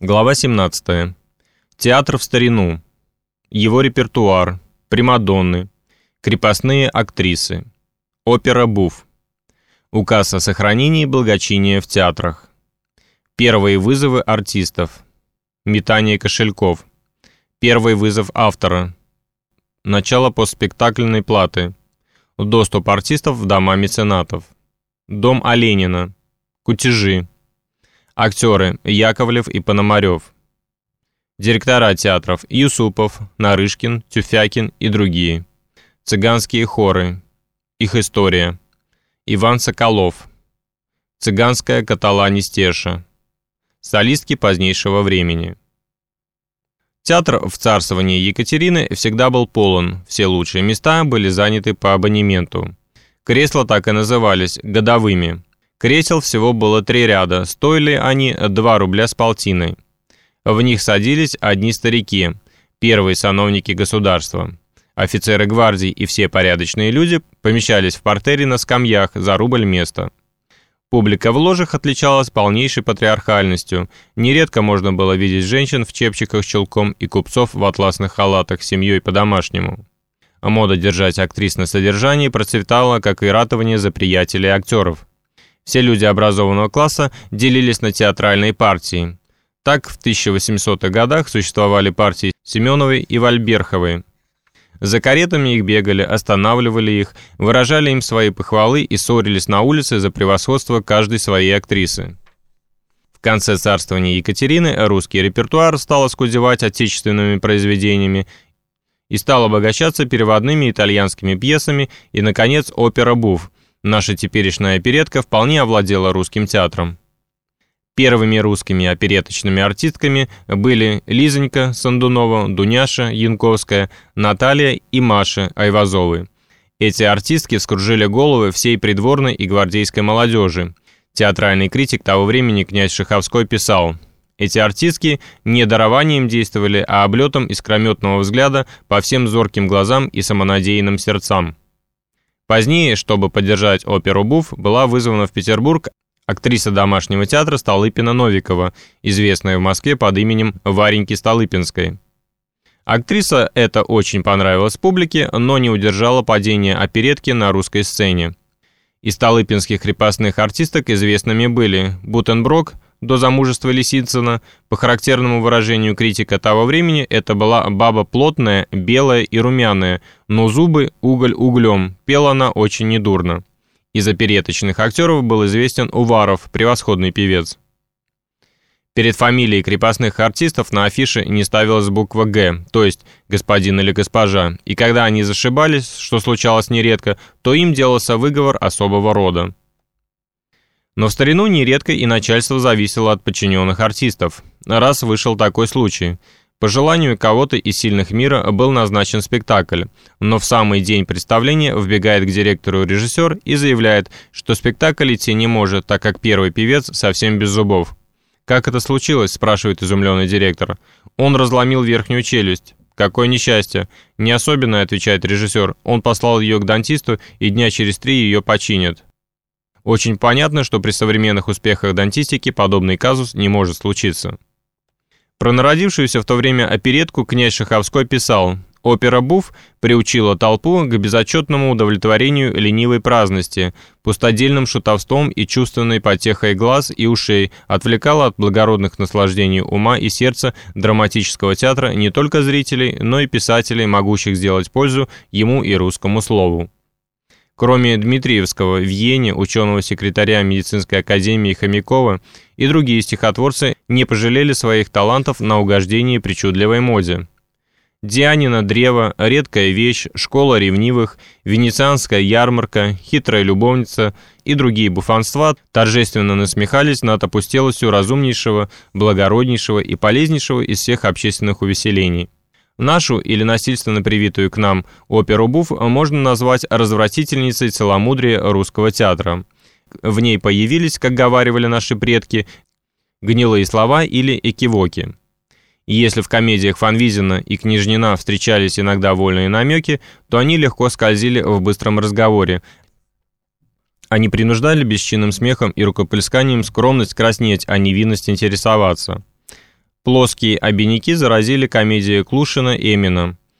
Глава 17. Театр в старину. Его репертуар. Примадонны. Крепостные актрисы. Опера «Буф». Указ о сохранении благочиния в театрах. Первые вызовы артистов. Метание кошельков. Первый вызов автора. Начало постспектакльной платы. Доступ артистов в дома меценатов. Дом Оленина. Кутежи. Актеры Яковлев и Пономарев. Директора театров Юсупов, Нарышкин, Тюфякин и другие. Цыганские хоры. Их история. Иван Соколов. Цыганская катала Стеша. Солистки позднейшего времени. Театр в царствовании Екатерины всегда был полон, все лучшие места были заняты по абонементу. Кресла так и назывались «годовыми». Кресел всего было три ряда, стоили они 2 рубля с полтиной. В них садились одни старики, первые сановники государства. Офицеры гвардии и все порядочные люди помещались в портере на скамьях за рубль места. Публика в ложах отличалась полнейшей патриархальностью. Нередко можно было видеть женщин в чепчиках с чулком и купцов в атласных халатах с семьей по-домашнему. Мода держать актрис на содержании процветала, как и ратование за приятелей актеров. Все люди образованного класса делились на театральные партии. Так в 1800-х годах существовали партии Семеновой и Вальберховой. За каретами их бегали, останавливали их, выражали им свои похвалы и ссорились на улице за превосходство каждой своей актрисы. В конце царствования Екатерины русский репертуар стал оскудевать отечественными произведениями и стал обогащаться переводными итальянскими пьесами и, наконец, опера «Буф», Наша теперешняя оперетка вполне овладела русским театром. Первыми русскими опереточными артистками были Лизонька Сандунова, Дуняша Янковская, Наталья и Маша Айвазовы. Эти артистки скружили головы всей придворной и гвардейской молодежи. Театральный критик того времени князь Шаховской писал «Эти артистки не дарованием действовали, а облетом искрометного взгляда по всем зорким глазам и самонадеянным сердцам». Позднее, чтобы поддержать оперу «Буф», была вызвана в Петербург актриса домашнего театра Столыпина Новикова, известная в Москве под именем Вареньки Столыпинской. Актриса это очень понравилась публике, но не удержала падения оперетки на русской сцене. Из столыпинских крепостных артисток известными были Бутенброк, до замужества Лисицына, по характерному выражению критика того времени, это была баба плотная, белая и румяная, но зубы уголь углем, пела она очень недурно. Из опереточных актеров был известен Уваров, превосходный певец. Перед фамилией крепостных артистов на афише не ставилась буква «Г», то есть «господин» или «госпожа», и когда они зашибались, что случалось нередко, то им делался выговор особого рода. Но в старину нередко и начальство зависело от подчиненных артистов. Раз вышел такой случай. По желанию кого-то из сильных мира был назначен спектакль, но в самый день представления вбегает к директору режиссер и заявляет, что спектакль идти не может, так как первый певец совсем без зубов. «Как это случилось?» – спрашивает изумленный директор. «Он разломил верхнюю челюсть». «Какое несчастье!» «Не особенно», – отвечает режиссер. «Он послал ее к дантисту, и дня через три ее починят». Очень понятно, что при современных успехах дантистики подобный казус не может случиться. Про народившуюся в то время оперетку князь Шаховской писал «Опера «Буф» приучила толпу к безотчетному удовлетворению ленивой праздности, пустодельным шутовством и чувственной потехой глаз и ушей, отвлекала от благородных наслаждений ума и сердца драматического театра не только зрителей, но и писателей, могущих сделать пользу ему и русскому слову». Кроме Дмитриевского, в Йене, ученого-секретаря медицинской академии Хомякова и другие стихотворцы не пожалели своих талантов на угождение причудливой моде. Дианина древо, редкая вещь, школа ревнивых, венецианская ярмарка, хитрая любовница и другие буфанства торжественно насмехались над опустелостью разумнейшего, благороднейшего и полезнейшего из всех общественных увеселений. Нашу или насильственно привитую к нам оперу «Буф» можно назвать развратительницей целомудрия русского театра. В ней появились, как говаривали наши предки, гнилые слова или экивоки. И если в комедиях Фанвизина и Княжнина встречались иногда вольные намеки, то они легко скользили в быстром разговоре. Они принуждали бесчинным смехом и рукоплесканием скромность краснеть, а невинность интересоваться. Плоские обиняки заразили комедии Клушина Эмина.